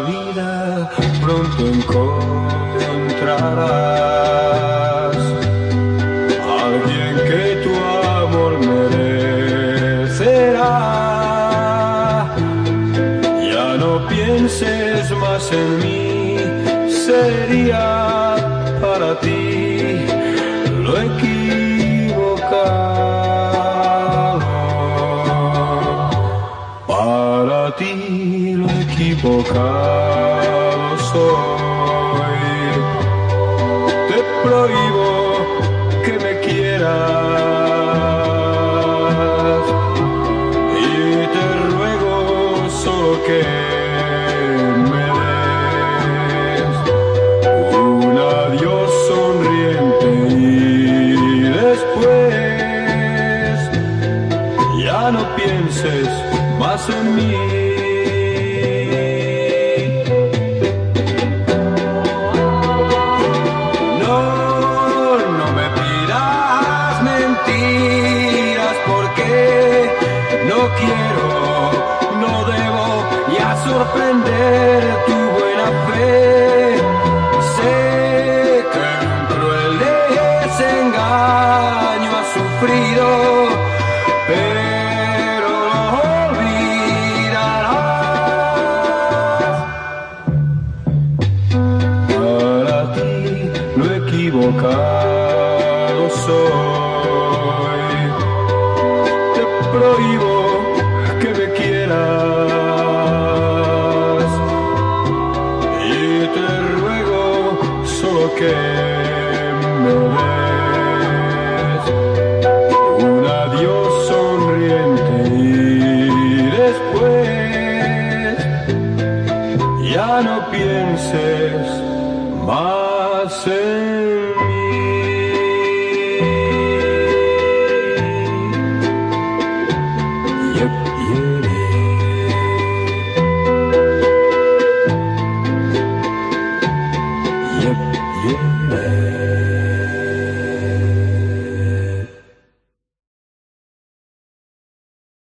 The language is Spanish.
vida pronto encontrarás alguien que tu amor merecerá. Ya no pienses más en mí, sería para ti lo equivocado. Para ti equivocado soy. Te prohíbo que me quieras y te ruego solo que me des un adiós sonriente y después ya no pienses más en mí. No quiero, no debo ya sorprender tu buena fe. Sé que un cruel desengaño has sufrido, pero lo olvidarás. Para ti lo equivocado que me quieras. Y te ruego solo que me des un adiós sonriente y después ya no pienses más en yeah.